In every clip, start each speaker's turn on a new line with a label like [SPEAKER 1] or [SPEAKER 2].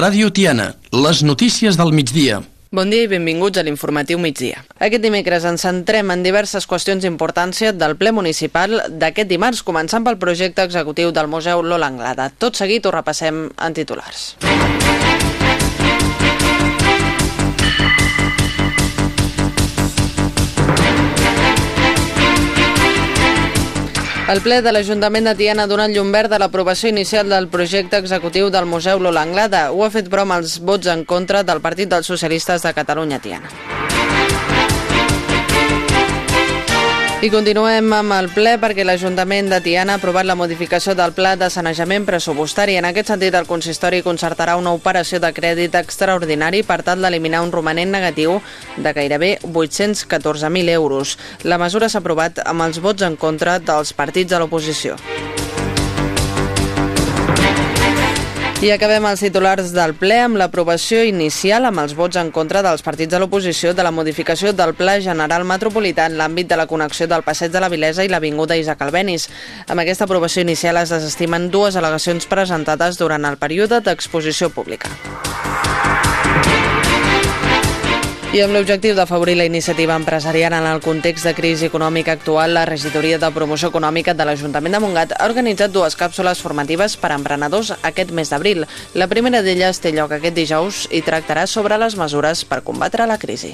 [SPEAKER 1] Ràdio Tiana, les notícies del migdia.
[SPEAKER 2] Bon dia i benvinguts a l'informatiu migdia. Aquest dimecres ens centrem en diverses qüestions d'importància del ple municipal d'aquest dimarts, començant pel projecte executiu del Museu Lola Anglada. Tot seguit ho repassem en titulars. El ple de l'Ajuntament de Tiana ha donat llum verd a l'aprovació inicial del projecte executiu del Museu Lola Anglada. Ho ha fet però els vots en contra del Partit dels Socialistes de Catalunya Tiana. I continuem amb el ple perquè l'Ajuntament de Tiana ha aprovat la modificació del pla de sanejament pressupostari. En aquest sentit, el consistori concertarà una operació de crèdit extraordinari per tal d'eliminar un romanent negatiu de gairebé 814.000 euros. La mesura s'ha aprovat amb els vots en contra dels partits de l'oposició. I acabem els titulars del ple amb l'aprovació inicial amb els vots en contra dels partits de l'oposició de la modificació del Pla General Metropolità en l'àmbit de la connexió del Passeig de la Vilesa i l'Avinguda Isaac Albenis. Amb aquesta aprovació inicial es desestimen dues al·legacions presentades durant el període d'exposició pública. I amb l'objectiu d'afavorir la iniciativa empresarial en el context de crisi econòmica actual, la Regidoria de Promoció Econòmica de l'Ajuntament de Montgat ha organitzat dues càpsules formatives per a emprenedors aquest mes d'abril. La primera d'elles té lloc aquest dijous i tractarà sobre les mesures per combatre la crisi.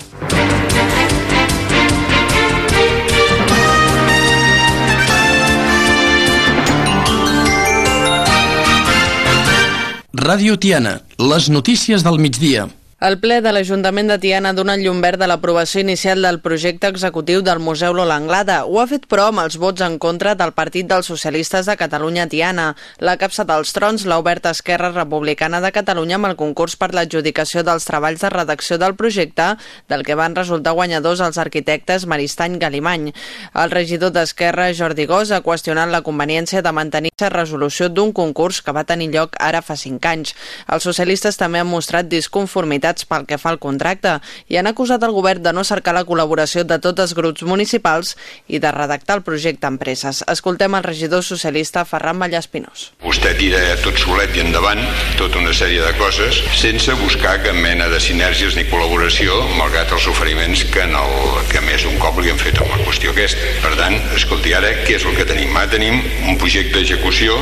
[SPEAKER 1] Ràdio Tiana, les notícies del migdia.
[SPEAKER 2] El ple de l'Ajuntament de Tiana ha donat llum verd a l'aprovació inicial del projecte executiu del Museu Lola Anglada. Ho ha fet, però, amb els vots en contra del Partit dels Socialistes de Catalunya Tiana. La capsa dels trons l'ha obert Esquerra Republicana de Catalunya amb el concurs per l'adjudicació dels treballs de redacció del projecte, del que van resultar guanyadors els arquitectes Maristany Galimany. El regidor d'Esquerra, Jordi Gós, ha qüestionat la conveniència de mantenir la resolució d'un concurs que va tenir lloc ara fa cinc anys. Els socialistes també han mostrat disconformitat irritats pel que fa al contracte i han acusat el govern de no cercar la col·laboració de tots els grups municipals i de redactar el projecte empreses. Escoltem el regidor socialista Ferran Mallaspinós.
[SPEAKER 3] Vostè tira tot solet i endavant tota una sèrie de coses sense buscar cap mena de sinergies ni col·laboració malgrat els oferiments que, en el, que més un cop li han fet amb la qüestió aquesta. Per tant, escolti, ara què és el que tenim? Ara tenim un projecte d'execució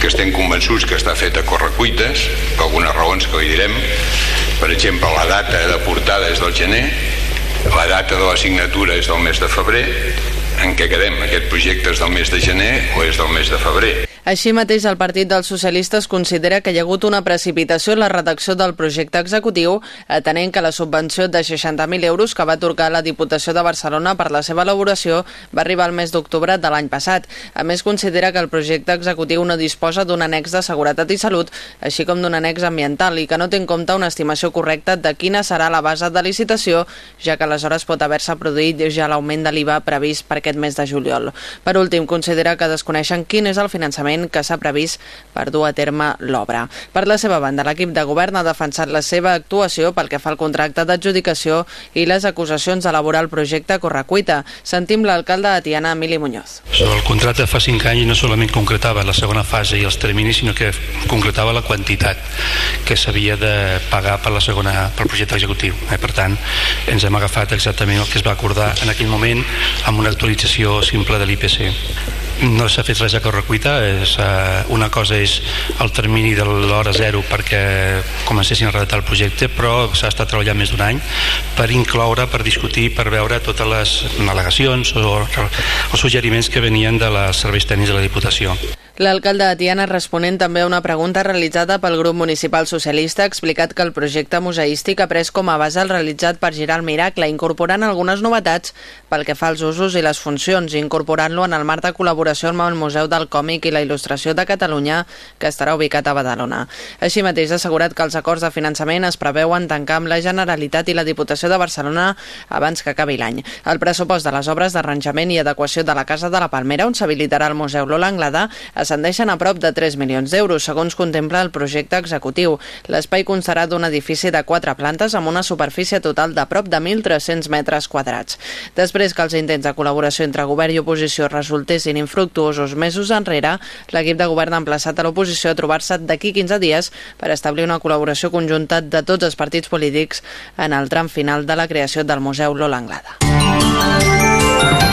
[SPEAKER 3] que estem convençuts que està fet a correcuites, per algunes raons que li direm. Per exemple, la data de portada és del gener, la data de la signatura és del mes de febrer, en què quedem? Aquest projecte és del mes de gener o és del mes de febrer?
[SPEAKER 2] Així mateix, el Partit dels Socialistes considera que hi ha hagut una precipitació en la redacció del projecte executiu, atenent que la subvenció de 60.000 euros que va atorgar la Diputació de Barcelona per la seva elaboració va arribar al mes d'octubre de l'any passat. A més, considera que el projecte executiu no disposa d'un annex de seguretat i salut, així com d'un annex ambiental, i que no té en compte una estimació correcta de quina serà la base de licitació, ja que aleshores pot haver-se produït ja l'augment de l'IVA previst per aquest mes de juliol. Per últim, considera que desconeixen quin és el finançament finançament que s'ha previst per dur a terme l'obra. Per la seva banda, l'equip de govern ha defensat la seva actuació pel que fa al contracte d'adjudicació i les acusacions d'elaborar el projecte Correcuita. Sentim l'alcalde de Tiana, Emili Muñoz.
[SPEAKER 4] El contracte fa cinc anys no solament concretava la segona fase i els terminis, sinó que concretava la quantitat que s'havia de pagar per la segona pel projecte executiu. Eh, per tant, ens hem agafat exactament el que es va acordar en aquell moment amb una actualització simple de l'IPC. No s'ha fet res a correcuita, és, uh, una cosa és el termini de l'hora zero perquè comencessin a redactar el projecte, però s'ha estat treballant més d'un any per incloure, per discutir, per veure totes les al·legacions o els suggeriments que venien de les serveis tècnics de la Diputació.
[SPEAKER 2] L'alcalde de Tiana, responent també a una pregunta realitzada pel grup municipal socialista, ha explicat que el projecte museístic ha pres com a base el realitzat per girar el miracle, incorporant algunes novetats pel que fa als usos i les funcions, incorporant-lo en el marc de col·laboració amb el Museu del Còmic i la Il·lustració de Catalunya, que estarà ubicat a Badalona. Així mateix ha assegurat que els acords de finançament es preveuen tancar amb la Generalitat i la Diputació de Barcelona abans que acabi l'any. El pressupost de les obres d'arranjament i adequació de la Casa de la Palmera, on s'habilitarà el Museu Lola Anglada, ascendeixen a prop de 3 milions d'euros, segons contempla el projecte executiu. L'espai constarà d'un edifici de 4 plantes amb una superfície total de prop de 1.300 metres quadrats. Després que els intents de col·laboració entre govern i oposició resultessin infructuosos mesos enrere, l'equip de govern ha emplaçat a l'oposició a trobar-se d'aquí 15 dies per establir una col·laboració conjunta de tots els partits polítics en el tram final de la creació del Museu Lola Anglada.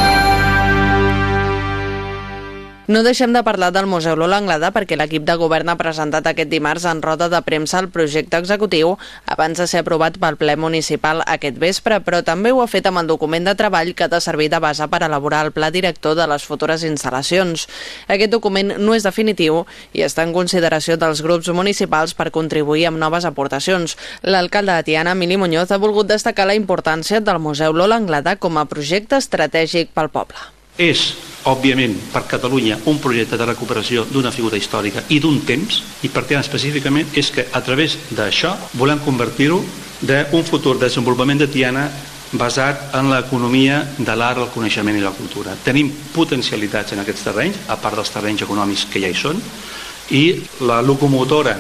[SPEAKER 2] No deixem de parlar del Museu Lola Anglada perquè l'equip de govern ha presentat aquest dimarts en roda de premsa el projecte executiu abans de ser aprovat pel ple municipal aquest vespre, però també ho ha fet amb el document de treball que ha de servir de base per elaborar el pla director de les futures instal·lacions. Aquest document no és definitiu i està en consideració dels grups municipals per contribuir amb noves aportacions. L'alcalde de Tiana, Emili Muñoz, ha volgut destacar la importància del Museu Lola Anglada com a projecte estratègic pel poble.
[SPEAKER 4] És òbviament, per Catalunya un projecte de recuperació d'una figura històrica i d'un temps, i per tant específicament és que a través d'això volem convertir-ho d'un futur desenvolupament de Tiana basat en l'economia de l'art, el coneixement i la cultura. Tenim potencialitats en aquests terrenys, a part dels terrenys econòmics que ja hi són, i la locomotora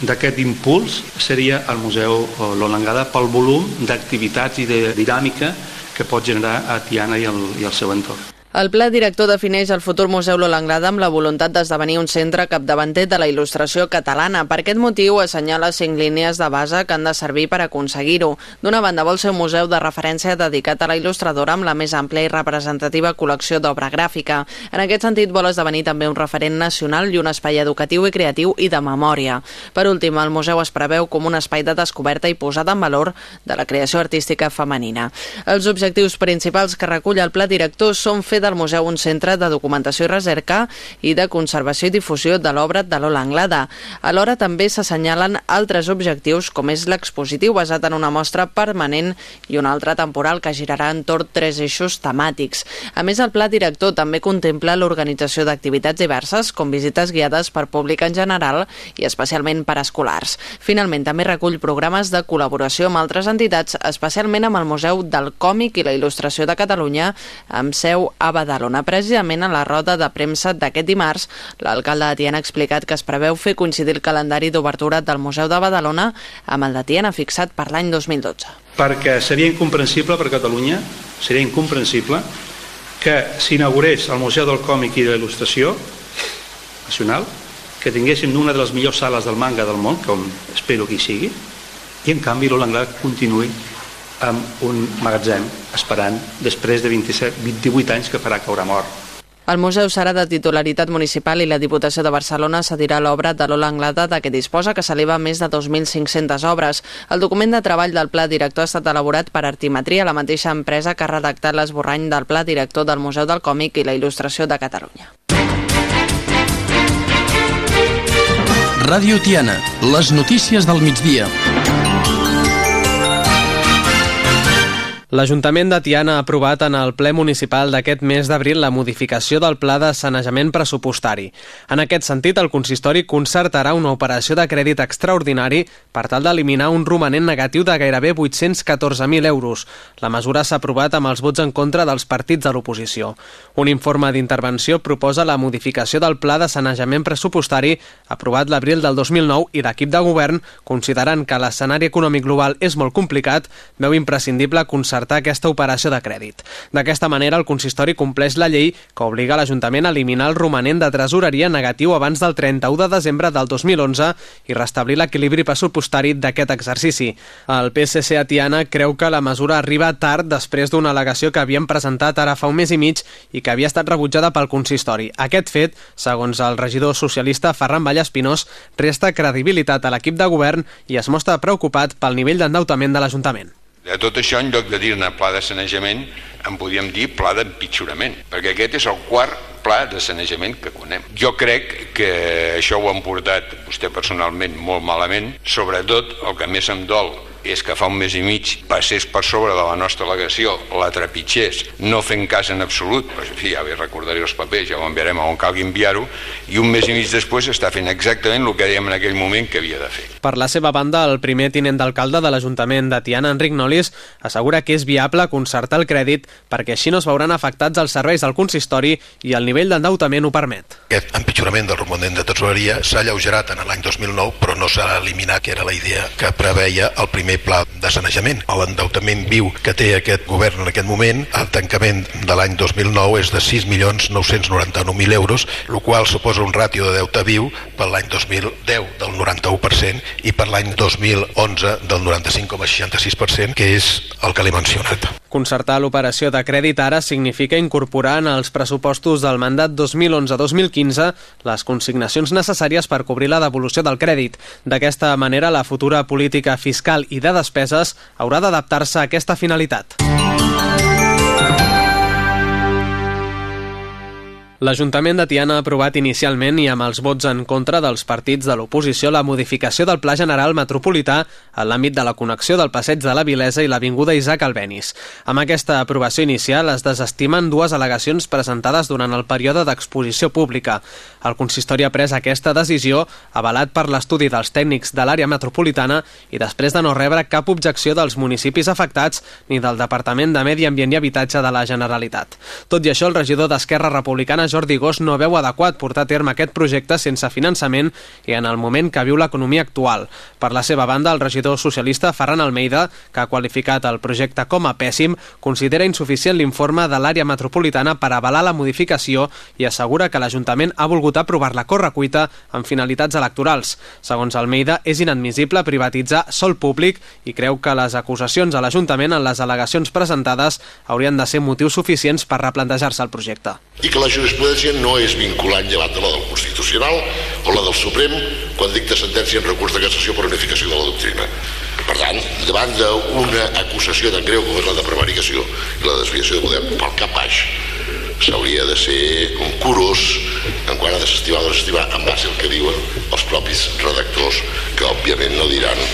[SPEAKER 4] d'aquest impuls seria el Museu Lolangada pel volum d'activitats i de dinàmica que pot generar a Tiana i el, i el seu entorn.
[SPEAKER 2] El pla director defineix el futur Museu Lola Anglada amb la voluntat d'esdevenir un centre capdavanter de la il·lustració catalana. Per aquest motiu assenyala cinc línies de base que han de servir per aconseguir-ho. D'una banda vol ser un museu de referència dedicat a la il·lustradora amb la més àmplia i representativa col·lecció d'obra gràfica. En aquest sentit vol esdevenir també un referent nacional i un espai educatiu i creatiu i de memòria. Per últim, el museu es preveu com un espai de descoberta i posada en valor de la creació artística femenina. Els objectius principals que recull el pla director són fer del museu un centre de documentació i recerca i de conservació i difusió de l'obra de Lola Anglada. Alhora també s'assenyalen altres objectius com és l'expositiu basat en una mostra permanent i un altre temporal que girarà entorn tres eixos temàtics. A més, el pla director també contempla l'organització d'activitats diverses com visites guiades per públic en general i especialment per escolars. Finalment, també recull programes de col·laboració amb altres entitats, especialment amb el Museu del Còmic i la Il·lustració de Catalunya, amb seu a Badalona. Precisament a la roda de premsa d'aquest dimarts, l'alcalde de Tiana ha explicat que es preveu fer coincidir el calendari d'obertura del Museu de Badalona amb el de Tiana fixat per l'any 2012.
[SPEAKER 4] Perquè seria incomprensible per Catalunya, seria incomprensible que s'inaugurés el Museu del Còmic i de l'Il·lustració nacional, que tinguéssim una de les millors sales del manga del món, com espero que hi sigui, i en canvi l'Anglès continuï amb un magatzem esperant després de 27, 28 anys que farà caure mort.
[SPEAKER 2] El museu serà de titularitat municipal i la Diputació de Barcelona cedirà l'obra de l'Ola Anglada de què disposa, que s'eleva més de 2.500 obres. El document de treball del pla director ha estat elaborat per Artimetria, la mateixa empresa que ha redactat l'esborrany del pla director del Museu del Còmic i la Il·lustració de Catalunya.
[SPEAKER 1] Ràdio Tiana, les notícies del migdia.
[SPEAKER 5] L'Ajuntament de Tiana ha aprovat en el ple municipal d'aquest mes d'abril la modificació del pla de sanejament pressupostari. En aquest sentit, el consistori concertarà una operació de crèdit extraordinari per tal d'eliminar un romanent negatiu de gairebé 814.000 euros. La mesura s'ha aprovat amb els vots en contra dels partits de l'oposició. Un informe d'intervenció proposa la modificació del pla de sanejament pressupostari aprovat l'abril del 2009 i l'equip de govern, considerant que l'escenari econòmic global és molt complicat, veu imprescindible concertar concertar aquesta operació de crèdit. D'aquesta manera, el consistori compleix la llei que obliga l'Ajuntament a eliminar el romanent de tresoreria negatiu abans del 31 de desembre del 2011 i restablir l'equilibri pressupostari d'aquest exercici. El PSC a Tiana creu que la mesura arriba tard després d'una al·legació que havien presentat ara fa un mes i mig i que havia estat rebutjada pel consistori. Aquest fet, segons el regidor socialista Ferran Vallespinós, resta credibilitat a l'equip de govern i es mostra preocupat pel nivell d'endeutament de l'Ajuntament.
[SPEAKER 3] De tot això, en lloc de dir-ne pla de sanejament, en podíem dir pla d'empitjorament, perquè aquest és el quart pla de sanejament que conem. Jo crec que això ho han portat vostè personalment molt malament, sobretot el que més em dol és que fa un mes i mig passés per sobre de la nostra al·legació, la trepitgés, no fent cas en absolut, pues, en fi, ja bé recordaré els papers, ja ho enviarem on calgui enviar-ho, i un mes i mig després està fent exactament el que dèiem en aquell moment que havia de fer.
[SPEAKER 5] Per la seva banda, el primer tinent d'alcalde de l'Ajuntament de Tiana, Enric Nolis, assegura que és viable concertar el crèdit perquè així no es veuran afectats els serveis del consistori i el nivell d'endeutament ho permet.
[SPEAKER 6] Aquest empitjorament del romanent de tesoreria s'ha alleugerat en l'any 2009, però no s'ha eliminat, que era la idea que preveia el primer pla de sanejament. L'endeutament viu que té aquest govern en aquest moment, al tancament de l'any 2009, és de 6.999.000 euros, el qual suposa un ràtio de deute viu per l'any 2010 del 91% i per l'any 2011 del 95,66%, que és el que l'he mencionat.
[SPEAKER 5] Concertar l'operació de crèdit ara significa incorporar en els pressupostos del mandat 2011-2015 les consignacions necessàries per cobrir la devolució del crèdit. D'aquesta manera, la futura política fiscal i de despeses haurà d'adaptar-se a aquesta finalitat. L'Ajuntament de Tiana ha aprovat inicialment i amb els vots en contra dels partits de l'oposició la modificació del Pla General Metropolità en l'àmbit de la connexió del Passeig de la Vilesa i l'Avinguda Isaac Albenis. Amb aquesta aprovació inicial es desestimen dues al·legacions presentades durant el període d'exposició pública. El consistori ha pres aquesta decisió avalat per l'estudi dels tècnics de l'àrea metropolitana i després de no rebre cap objecció dels municipis afectats ni del Departament de Medi Ambient i Habitatge de la Generalitat. Tot i això, el regidor d'Esquerra Republicana Jordi Gós no veu adequat portar a terme aquest projecte sense finançament i en el moment que viu l'economia actual. Per la seva banda, el regidor socialista Ferran Almeida, que ha qualificat el projecte com a pèssim, considera insuficient l'informe de l'àrea metropolitana per avalar la modificació i assegura que l'Ajuntament ha volgut aprovar-la correcuita amb finalitats electorals. Segons Almeida, és inadmissible privatitzar sol públic i creu que les acusacions a l'Ajuntament en les al·legacions presentades haurien de ser motius suficients per replantejar-se el projecte.
[SPEAKER 7] I que la jurisprudència no és vinculant llevat de la del Constitucional o la del Suprem quan dicta sentència en recurs de cassació per unificació de la doctrina. Per tant, davant d'una acusació tan greu com és la de prevaricació i la desviació de poder pel cap baix, s'hauria de ser un curós en quant a desestimar o desestimar en base al que diuen els propis redactors que òbviament no diran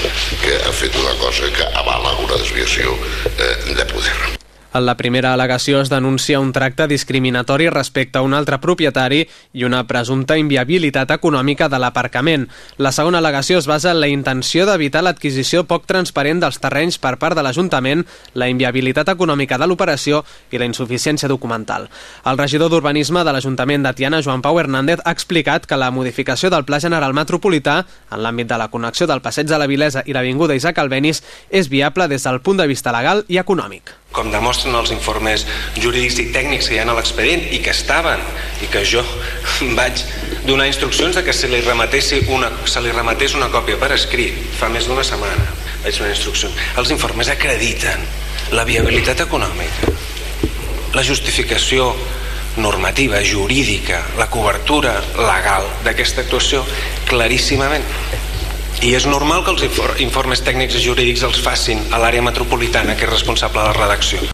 [SPEAKER 7] que han fet una cosa que avala una desviació eh, de poder.
[SPEAKER 5] En la primera al·legació es denuncia un tracte discriminatori respecte a un altre propietari i una presumpta inviabilitat econòmica de l'aparcament. La segona al·legació es basa en la intenció d'evitar l'adquisició poc transparent dels terrenys per part de l'Ajuntament, la inviabilitat econòmica de l'operació i la insuficiència documental. El regidor d'Urbanisme de l'Ajuntament de Tiana, Joan Pau Hernández, ha explicat que la modificació del Pla General Metropolità en l'àmbit de la connexió del Passeig de la Vilesa i l'Avinguda Isaac Albenis és viable des del punt de vista legal i econòmic
[SPEAKER 8] com demostren els informes jurídics i tècnics que hi ha a l'expedient i que estaven i que jo vaig donar instruccions de que se li remetessi una, se li remetés una còpia per escrit. Fa més d'una setmana vaig donar instruccions. Els informes acrediten la viabilitat econòmica la justificació normativa, jurídica, la cobertura legal d'aquesta actuació claríssimament i és normal que els informes tècnics i jurídics els facin a l'àrea metropolitana, que és responsable de la redacció.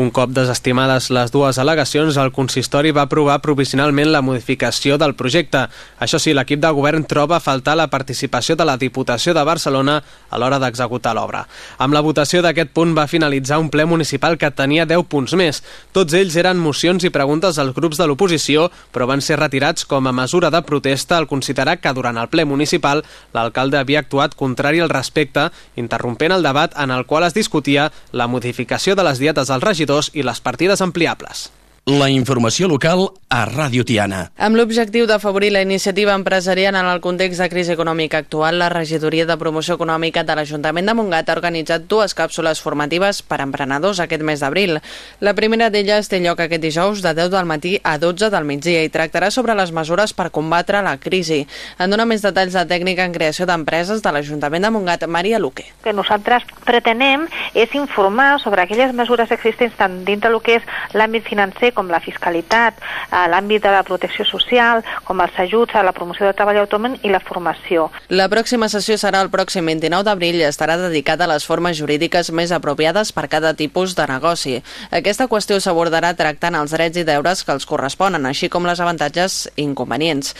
[SPEAKER 5] Un cop desestimades les dues al·legacions, el consistori va aprovar provisionalment la modificació del projecte. Això sí, l'equip de govern troba a faltar la participació de la Diputació de Barcelona a l'hora d'executar l'obra. Amb la votació d'aquest punt va finalitzar un ple municipal que tenia 10 punts més. Tots ells eren mocions i preguntes als grups de l'oposició, però van ser retirats com a mesura de protesta al considerar que durant el ple municipal l'alcalde havia actuat contrari al respecte, interrompent el debat en el qual es discutia la modificació de les dietes als regidors regidors i les partides ampliables.
[SPEAKER 1] La informació local a Ràdio Tiana.
[SPEAKER 2] Amb l'objectiu d'afavorir la iniciativa empresarial en el context de crisi econòmica actual, la Regidoria de Promoció Econòmica de l'Ajuntament de Montgat ha organitzat dues càpsules formatives per a emprenedors aquest mes d'abril. La primera d'elles té lloc aquest dijous de 10 del matí a 12 del migdia i tractarà sobre les mesures per combatre la crisi. En dona més detalls de tècnica en creació d'empreses de l'Ajuntament de Montgat, Maria Luque.
[SPEAKER 9] Que nosaltres pretenem és informar sobre aquelles mesures existents tant dintre del que és l'àmbit financer com la fiscalitat, a l'àmbit de la protecció social, com els ajuts a la promoció del treball autònom i la formació.
[SPEAKER 2] La pròxima sessió serà el pròxim 29 d'abril i estarà dedicada a les formes jurídiques més apropiades per cada tipus de negoci. Aquesta qüestió s'abordarà tractant els drets i deures que els corresponen, així com les avantatges i inconvenients.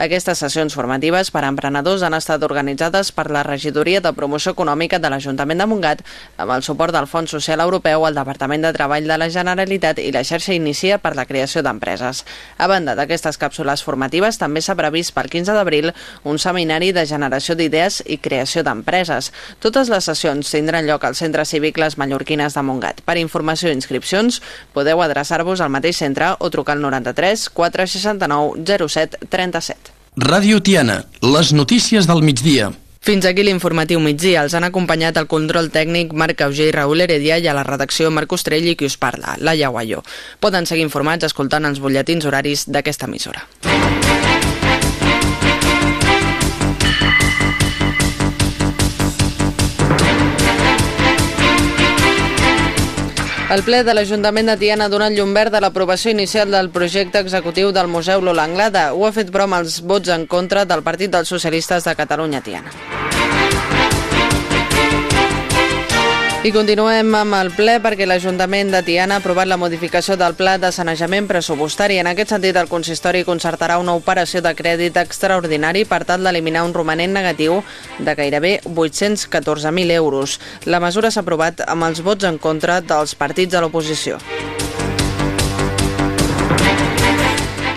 [SPEAKER 2] Aquestes sessions formatives per a emprenedors han estat organitzades per la Regidoria de Promoció Econòmica de l'Ajuntament de Montgat amb el suport del Fons Social Europeu, el Departament de Treball de la Generalitat i la xarxa Inicia per la creació d'empreses. A banda d'aquestes càpsules formatives, també s'ha previst pel 15 d'abril un seminari de generació d'idees i creació d'empreses. Totes les sessions tindran lloc al Centre Cívic Les Mallorquines de Montgat. Per informació i inscripcions, podeu adreçar-vos al mateix centre o trucar al 93 469 07 37.
[SPEAKER 1] Ràdio Tiana, les notícies del migdia.
[SPEAKER 2] Fins aquí l'informatiu migdia. Els han acompanyat el control tècnic Marc Auger i Raül Heredia i a la redacció Marc Ostrell i qui us parla, Laia Guaió. Poden seguir informats escoltant els butlletins horaris d'aquesta emissora. El ple de l'Ajuntament de Tiana ha donat llum verd a l'aprovació inicial del projecte executiu del Museu Lola Anglada. Ho ha fet però amb els vots en contra del Partit dels Socialistes de Catalunya Tiana. I continuem amb el ple perquè l'Ajuntament de Tiana ha aprovat la modificació del pla de sanejament pressupostari. En aquest sentit, el consistori concertarà una operació de crèdit extraordinari per tal d'eliminar un romanent negatiu de gairebé 814.000 euros. La mesura s'ha aprovat amb els vots en contra dels partits de l'oposició.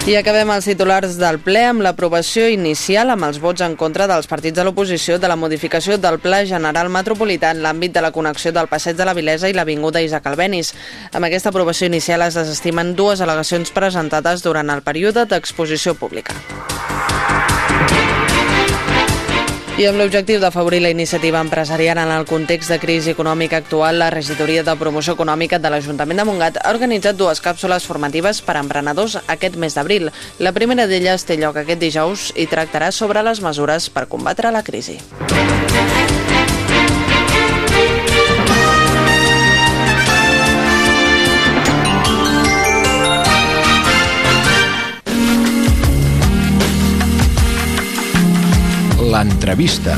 [SPEAKER 2] I acabem els titulars del ple amb l'aprovació inicial amb els vots en contra dels partits de l'oposició de la modificació del Pla General Metropolità en l'àmbit de la connexió del Passeig de la Vilesa i l'Avinguda Isaac Albenis. Amb aquesta aprovació inicial es desestimen dues al·legacions presentades durant el període d'exposició pública. I amb l'objectiu d'afavorir la iniciativa empresarial en el context de crisi econòmica actual, la Regidoria de Promoció Econòmica de l'Ajuntament de Montgat ha organitzat dues càpsules formatives per a emprenedors aquest mes d'abril. La primera d'elles té lloc aquest dijous i tractarà sobre les mesures per combatre la crisi.
[SPEAKER 10] L'entrevista.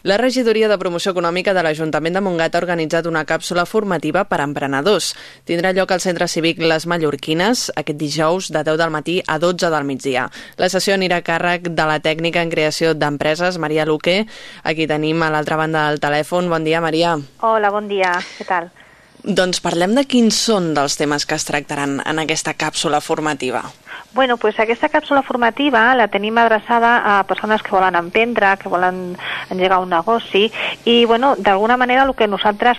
[SPEAKER 2] La regidoria de promoció econòmica de l'Ajuntament de Montgat ha organitzat una càpsula formativa per a emprenedors. Tindrà lloc al Centre Cívic Les Mallorquines aquest dijous de 10 del matí a 12 del migdia. La sessió anirà a càrrec de la tècnica en creació d'empreses, Maria Luque. Aquí tenim a l'altra banda del telèfon. Bon dia, Maria.
[SPEAKER 9] Hola, bon dia. Què tal?
[SPEAKER 2] Doncs parlem de quins són dels temes que es tractaran en aquesta càpsula formativa.
[SPEAKER 9] Bueno, pues aquesta càpsula formativa la tenim adreçada a persones que volen emprendre, que volen engegar un negoci i, bueno, d'alguna manera el que nosaltres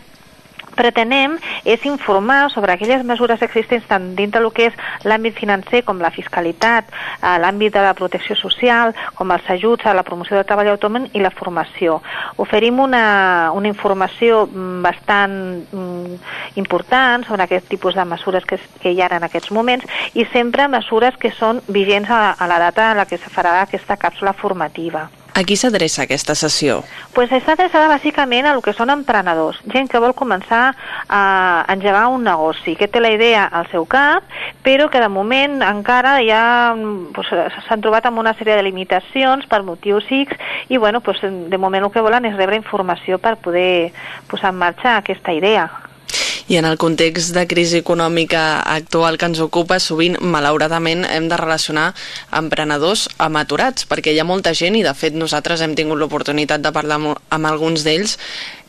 [SPEAKER 9] pretenem és informar sobre aquelles mesures existents tant dintre del que és l'àmbit financer com la fiscalitat, l'àmbit de la protecció social, com els ajuts a la promoció del treball autònom i la formació. Oferim una, una informació mm, bastant mm, important sobre aquest tipus de mesures que, que hi ha en aquests moments i sempre mesures que són vigents a, a la data en la que se farà aquesta càpsula formativa.
[SPEAKER 2] A qui s'adreça aquesta sessió?
[SPEAKER 9] Pues està adreçada bàsicament a el que són emprenedors, gent que vol començar a engegar un negoci, que té la idea al seu cap, però que de moment encara ja pues, s'han trobat amb una sèrie de limitacions per motius X i bueno, pues, de moment el que volen és rebre informació per poder posar en marxa aquesta idea.
[SPEAKER 2] I en el context de crisi econòmica actual que ens ocupa, sovint, malauradament, hem de relacionar emprenedors amb aturats, perquè hi ha molta gent, i de fet nosaltres hem tingut l'oportunitat de parlar amb alguns d'ells,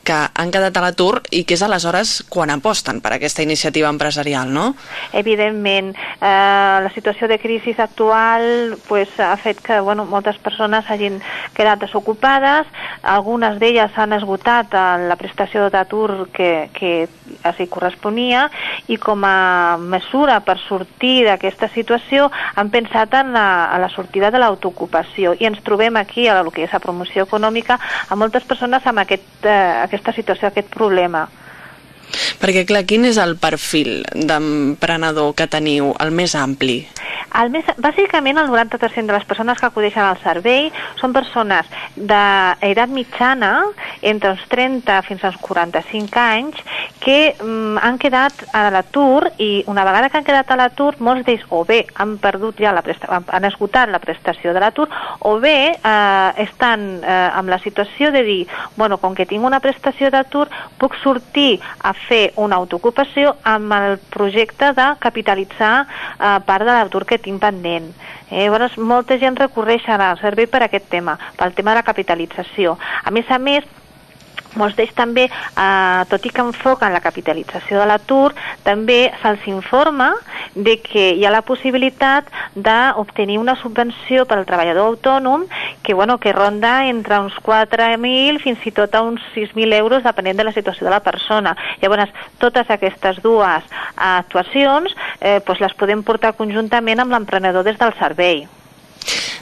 [SPEAKER 2] que han quedat a l'atur i que és aleshores quan aposten per aquesta iniciativa empresarial, no?
[SPEAKER 9] Evidentment, eh, la situació de crisi actual pues, ha fet que bueno, moltes persones hagin quedat desocupades, algunes d'elles han esgotat la prestació d'atur que, que els corresponia i com a mesura per sortir d'aquesta situació han pensat en la, en la sortida de l'autoocupació. I ens trobem aquí a la que és la promoció econòmica a moltes persones amb aquest, eh, aquest aquesta situació, aquest problema.
[SPEAKER 2] Perquè, clar, quin és el perfil d'emprenedor que teniu, el més ampli?
[SPEAKER 9] El més, bàsicament, el 90% de les persones que acudeixen al servei són persones d'edat mitjana entre els 30 fins als 45 anys que mm, han quedat a l'atur i una vegada que han quedat a l'atur, molts d'ells o bé han perdut ja la presta han esgotat la prestació de l'atur o bé eh, estan eh, amb la situació de dir, bueno, com que tinc una prestació d'atur, puc sortir a fer una autoocupació amb el projecte de capitalitzar eh, part de l'atur que tinc pendent. Eh, llavors, molta gent recorreix al servei per aquest tema, pel tema de la capitalització. A més a més, molts d'ells també, eh, tot i que enfoquen la capitalització de l'atur, també se'ls informa de que hi ha la possibilitat d'obtenir una subvenció per al treballador autònom que, bueno, que ronda entre uns 4.000 fins i tot a uns 6.000 euros depenent de la situació de la persona. Llavors, totes aquestes dues actuacions eh, doncs les podem portar conjuntament amb l'emprenedor des del servei.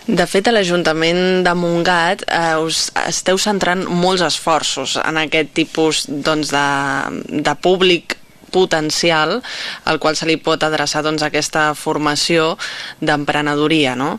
[SPEAKER 2] De fet, a l'Ajuntament de Montgat eh, us esteu centrant molts esforços en aquest tipus doncs, de, de públic potencial al qual se li pot adreçar doncs, aquesta formació d'emprenedoria, no?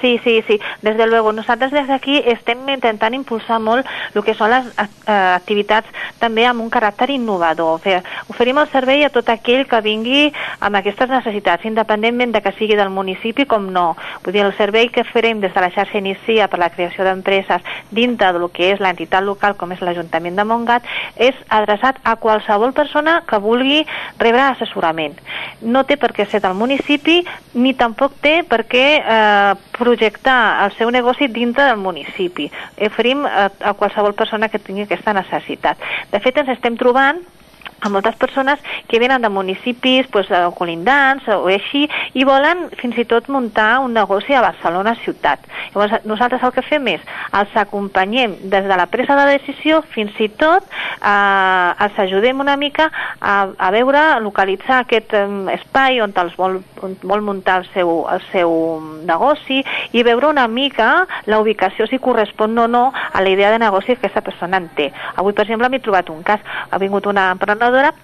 [SPEAKER 9] Sí, sí, sí, desde luego. Nosaltres des d'aquí estem intentant impulsar molt el que són les activitats també amb un caràcter innovador. Oferim el servei a tot aquell que vingui amb aquestes necessitats, independentment de que sigui del municipi com no. Vull dir, el servei que farem des de la xarxa Inicia per la creació d'empreses dintre del que és l'entitat local com és l'Ajuntament de Montgat és adreçat a qualsevol persona que vulgui rebre assessorament. No té per què ser del municipi ni tampoc té per què eh, projectar el seu negoci dintre del municipi. Oferim a, a qualsevol persona que tingui aquesta necessitat. De fet, ens estem trobant a moltes persones que venen de municipis pues, colindants o així i volen fins i tot muntar un negoci a Barcelona ciutat. Llavors, nosaltres el que fem és els acompanyem des de la presa de decisió fins i tot eh, els ajudem una mica a, a veure, a localitzar aquest eh, espai on els vol, on vol muntar el seu, el seu negoci i veure una mica la ubicació si correspon o no a la idea de negoci que aquesta persona en té. Avui, per exemple, m'he trobat un cas. Ha vingut una emprenedora emprenedora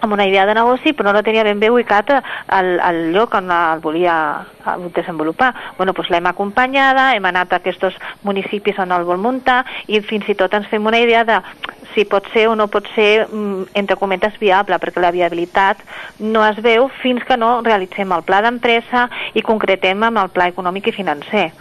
[SPEAKER 9] amb una idea de negoci però no tenia ben bé ubicat el, el lloc on el volia desenvolupar. Bueno, doncs l'hem acompanyada, hem anat a aquests municipis on el vol muntar i fins i tot ens fem una idea de si pot ser o no pot ser, mm, entre comentes, viable, perquè la viabilitat no es veu fins que no realitzem el pla d'empresa i concretem amb el pla econòmic i financer.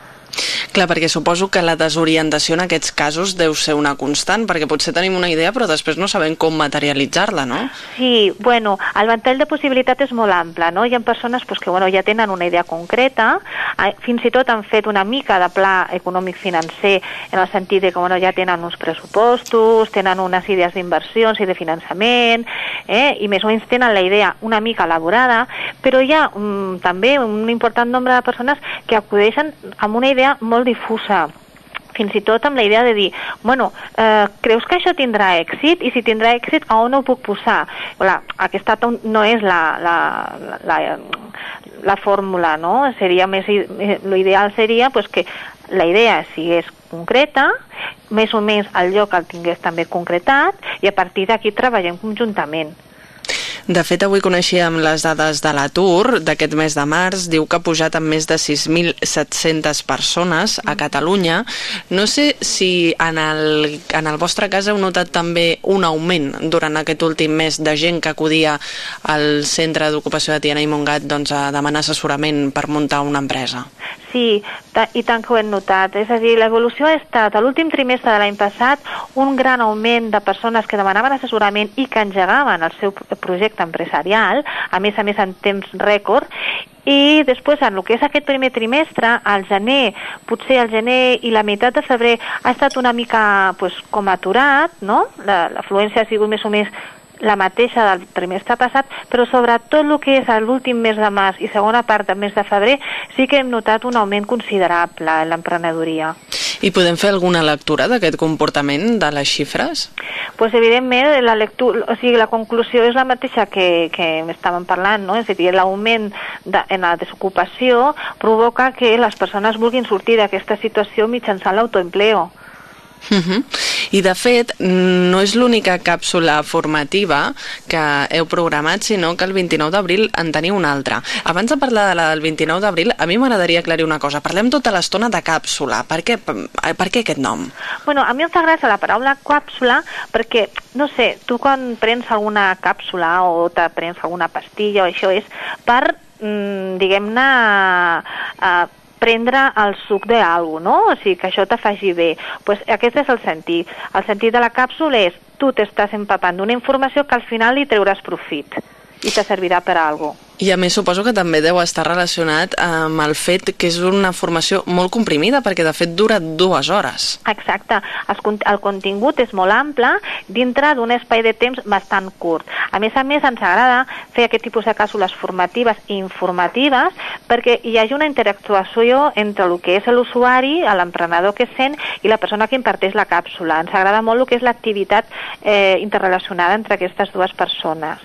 [SPEAKER 2] Clar, perquè suposo que la desorientació en aquests casos deu ser una constant, perquè potser tenim una idea però després no sabem com materialitzar-la, no?
[SPEAKER 9] Sí, bueno, el ventall de possibilitats és molt ample, no? Hi ha persones pues, que bueno, ja tenen una idea concreta, fins i tot han fet una mica de pla econòmic financer en el sentit de que bueno, ja tenen uns pressupostos, tenen unes idees d'inversions i de finançament, eh? i més o menys tenen la idea una mica elaborada, però hi ha um, també un important nombre de persones que acudeixen amb una idea molt difusa fins i tot amb la idea de dir, bueno, eh, creus que això tindrà èxit? I si tindrà èxit, a on ho puc posar? Clar, aquesta no és la, la, la, la, la fórmula, no? Seria més, l'ideal seria pues, que la idea sigués concreta, més o menys el lloc el tingués també concretat i a partir d'aquí treballem conjuntament.
[SPEAKER 2] De fet, avui coneixíem les dades de l'atur d'aquest mes de març. Diu que ha pujat amb més de 6.700 persones a Catalunya. No sé si en el, en el vostre cas heu notat també un augment durant aquest últim mes de gent que acudia al centre d'ocupació de Tiana i Montgat doncs, a demanar assessorament per muntar una empresa.
[SPEAKER 9] Sí, i tant que ho hem notat. És a dir, l'evolució ha estat a l'últim trimestre de l'any passat un gran augment de persones que demanaven assessorament i que engegaven el seu projecte empresarial, a més a més en temps rècord, i després, en el que és aquest primer trimestre, al gener, potser al gener i la meitat de febrer ha estat una mica pues, com aturat, no? L'afluència ha sigut més o més la mateixa del trimestre passat, però sobretot el que és l'últim mes de març i segona part del mes de febrer sí que hem notat un augment considerable en l'emprenedoria.
[SPEAKER 2] I podem fer alguna lectura d'aquest comportament de les xifres?
[SPEAKER 9] pues evidentment la lectura, o sigui, la conclusió és la mateixa que, que estàvem parlant, no? és a dir, l'augment de, en la desocupació provoca que les persones vulguin sortir d'aquesta situació mitjançant l'autoempleo.
[SPEAKER 2] Uh -huh. I de fet, no és l'única càpsula formativa que heu programat, sinó que el 29 d'abril en teniu una altra. Abans de parlar de la del 29 d'abril, a mi m'agradaria aclarir una cosa. Parlem tota l'estona de càpsula. Per què, per què aquest nom?
[SPEAKER 9] Bueno, a mi fa gràcia la paraula càpsula perquè, no sé, tu quan prens alguna càpsula o te prens alguna pastilla o això és per, mm, diguem-ne, uh, prendre el suc d'algú, no? O sigui, que això te faci bé. Pues aquest és el sentit. El sentit de la càpsula és tu t'estàs empapant d'una informació que al final li treuràs profit i te servirà per a alguna cosa.
[SPEAKER 2] I a més suposo que també deu estar relacionat amb el fet que és una formació molt comprimida, perquè de fet dura dues hores.
[SPEAKER 9] Exacte. El, el contingut és molt ample dintre d'un espai de temps bastant curt. A més a més, ens agrada fer aquest tipus de càpsules formatives i informatives perquè hi hagi una interactuació entre el que és l'usuari, l'emprenedor que sent i la persona que imparteix la càpsula. Ens agrada molt el que és l'activitat eh, interrelacionada entre aquestes dues persones.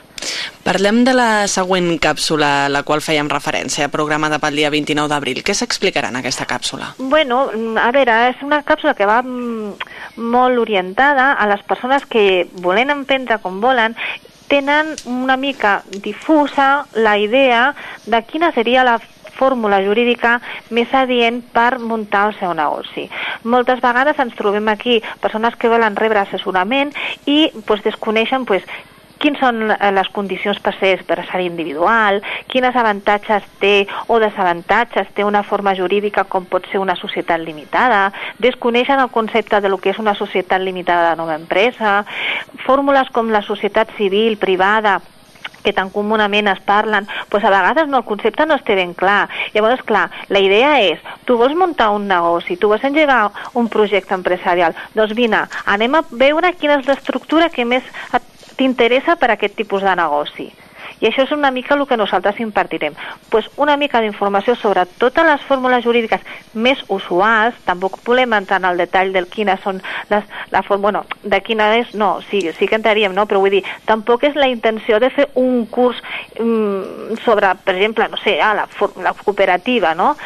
[SPEAKER 2] Parlem de la següent càpsula a la qual fèiem referència, programada pel dia 29 d'abril. Què s'explicarà en aquesta càpsula?
[SPEAKER 9] Bueno, a veure, és una càpsula que va mm, molt orientada a les persones que volen emprendre com volen tenen una mica difusa la idea de quina seria la fórmula jurídica més adient per muntar el seu negoci. Moltes vegades ens trobem aquí persones que volen rebre assessorament i pues, desconeixen pues, quins són eh, les condicions per ser empresari individual, quines avantatges té o desavantatges té una forma jurídica com pot ser una societat limitada, desconeixen el concepte de lo que és una societat limitada de nova empresa, fórmules com la societat civil, privada, que tan comunament es parlen, doncs a vegades no, el concepte no es té ben clar. Llavors, clar, la idea és, tu vols muntar un negoci, tu vols engegar un projecte empresarial, doncs vine, anem a veure quina és l'estructura que més et t'interessa per aquest tipus de negoci. I això és una mica el que nosaltres impartirem. Pues una mica d'informació sobre totes les fórmules jurídiques més usuals, tampoc volem entrar en el detall de quines són les, la bueno, de quina és, no, sí, sí que entraríem, no? però vull dir, tampoc és la intenció de fer un curs mm, sobre, per exemple, no sé, ah, la, la cooperativa, no?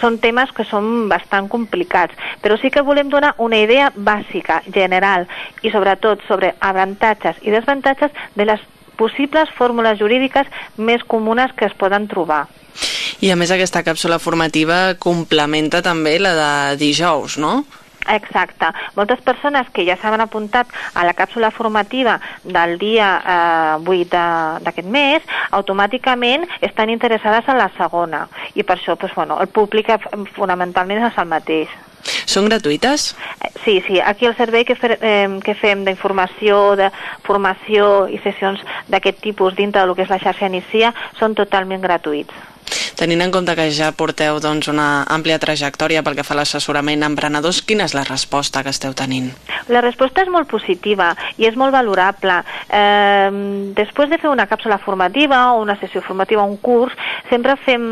[SPEAKER 9] Són temes que són bastant complicats, però sí que volem donar una idea bàsica, general, i sobretot sobre avantatges i desavantatges de les possibles fórmules jurídiques més comunes que es poden trobar.
[SPEAKER 2] I a més aquesta càpsula formativa complementa també la de dijous, no?
[SPEAKER 9] Exacte. Moltes persones que ja s'han apuntat a la càpsula formativa del dia eh, 8 d'aquest mes, automàticament estan interessades en la segona. I per això, doncs, bueno, el públic fonamentalment és el mateix.
[SPEAKER 2] Són gratuïtes?
[SPEAKER 9] Eh, sí, sí. Aquí el servei que, fer, eh, que fem d'informació, de formació i sessions d'aquest tipus dintre del que és la xarxa Inicia són totalment gratuïts.
[SPEAKER 2] Tenint en compte que ja porteu doncs, una àmplia trajectòria pel que fa a l'assessorament a emprenedors, quina és la resposta que esteu tenint?
[SPEAKER 9] La resposta és molt positiva i és molt valorable. Eh, després de fer una càpsula formativa o una sessió formativa o un curs, sempre fem,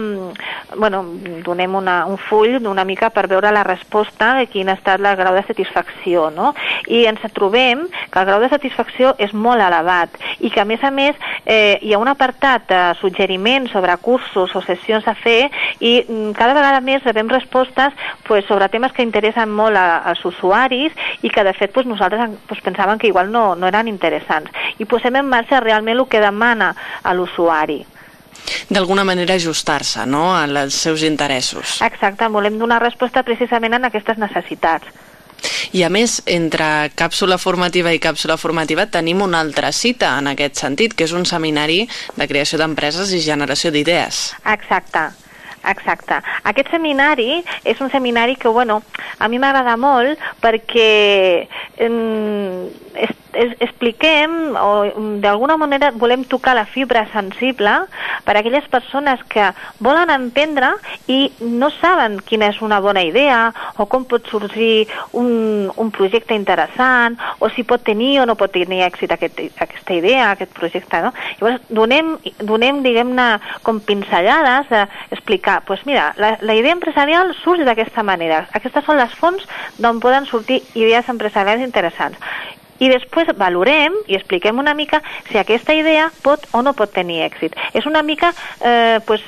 [SPEAKER 9] bueno, donem una, un full d'una mica per veure la resposta de quin ha estat el grau de satisfacció, no? I ens trobem que el grau de satisfacció és molt elevat i que, a més a més, eh, hi ha un apartat de suggeriments sobre cursos o sessions a fer i mm, cada vegada més rebem respostes pues, sobre temes que interessen molt a, als usuaris i que de fet pues, nosaltres pues, pensàvem que igual no, no eren interessants. I posem en marxa realment el que demana a l'usuari
[SPEAKER 2] d'alguna manera ajustar-se no? als seus interessos.
[SPEAKER 9] Exacte, volem donar resposta precisament en aquestes necessitats.
[SPEAKER 2] I a més, entre càpsula formativa i càpsula formativa tenim una altra cita en aquest sentit, que és un seminari de creació d'empreses i generació d'idees.
[SPEAKER 9] Exacte. Exacte. Aquest seminari és un seminari que, bueno, a mi m'agrada molt perquè eh, es, expliquem o d'alguna manera volem tocar la fibra sensible per a aquelles persones que volen emprendre i no saben quina és una bona idea o com pot sorgir un, un projecte interessant o si pot tenir o no pot tenir èxit aquest, aquesta idea, aquest projecte. No? Llavors donem, donem diguem-ne, com pinzellades d'explicar, doncs mira, la, la idea empresarial surt d'aquesta manera. Aquestes són les fonts d'on poden sortir idees empresarials interessants i després valorem i expliquem una mica si aquesta idea pot o no pot tenir èxit. És una mica eh, pues,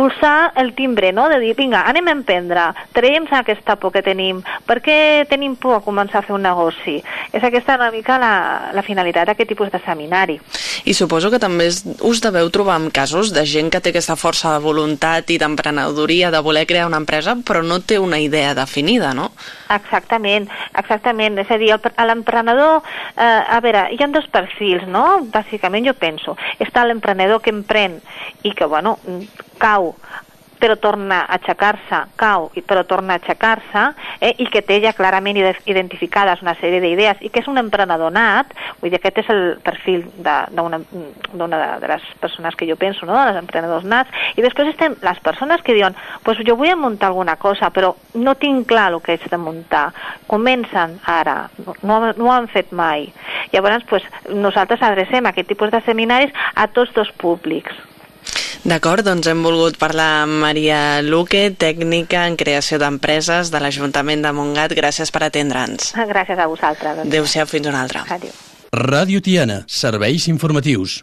[SPEAKER 9] expulsar el timbre, no? de dir, vinga, anem a emprendre, traiem aquesta por que tenim, per què tenim por a començar a fer un negoci? És aquesta una mica la, la finalitat d'aquest tipus de seminari.
[SPEAKER 2] I suposo que també us deveu trobar amb casos de gent que té aquesta força de voluntat i d'emprenedoria de voler crear una empresa, però no té una idea definida, no?
[SPEAKER 9] Exactament, exactament. És a dir, l'emprenedor, eh, a veure, hi ha dos perfils, no? Bàsicament jo penso. Està l'emprenedor que emprèn i que, bueno, cau però torna a aixecar-se, cau, però torna a aixecar-se, eh, i que té ja clarament identificades una sèrie d'idees, i que és un emprenedor nat, vull dir, aquest és el perfil d'una de, de les persones que jo penso, no?, dels emprenedors nats, i després estem les persones que diuen, pues jo vull muntar alguna cosa, però no tinc clar el que és de muntar, comencen ara, no, no ho han fet mai. Llavors, pues, nosaltres adrecem aquest tipus de seminaris a tots dos públics,
[SPEAKER 2] D'acord, doncs hem volgut parlar amb Maria Luque, tècnica en creació d'empreses de l'Ajuntament de Montgat. Gràcies per atendre'ns.
[SPEAKER 9] Gràcies a vosaltres.
[SPEAKER 2] Adéu-siau, fins una altra.
[SPEAKER 9] Adéu.
[SPEAKER 1] Ràdio Tiana, serveis informatius.